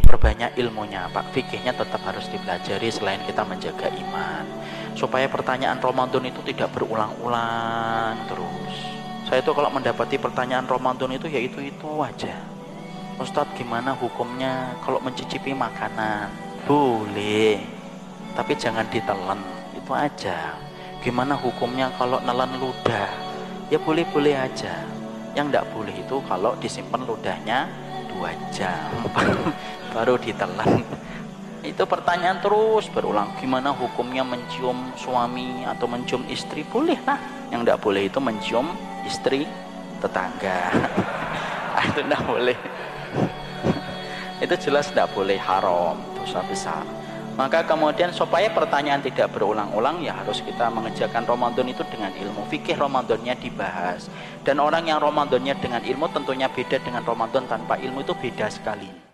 diperbanyak ilmunya Pak. Fikihnya tetap harus dipelajari selain kita menjaga iman. Supaya pertanyaan Ramadan itu tidak berulang-ulang terus. Saya itu kalau mendapati pertanyaan Ramadan itu ya itu-itu aja. Ustadz gimana hukumnya kalau mencicipi makanan? Boleh tapi jangan ditelan. Itu aja. Gimana hukumnya kalau nelan ludah? Ya boleh-boleh aja. Yang tidak boleh itu kalau disimpan ludahnya dua jam baru ditelan. Itu pertanyaan terus berulang. Gimana hukumnya mencium suami atau mencium istri? Boleh lah. Yang tidak boleh itu mencium istri tetangga. Itu tidak boleh. Itu jelas tidak boleh. Haram dosa besar. Maka kemudian supaya pertanyaan tidak berulang-ulang ya harus kita mengejarkan Ramadan itu dengan ilmu. Fikih Ramadannya dibahas. Dan orang yang Ramadannya dengan ilmu tentunya beda dengan Ramadan tanpa ilmu itu beda sekali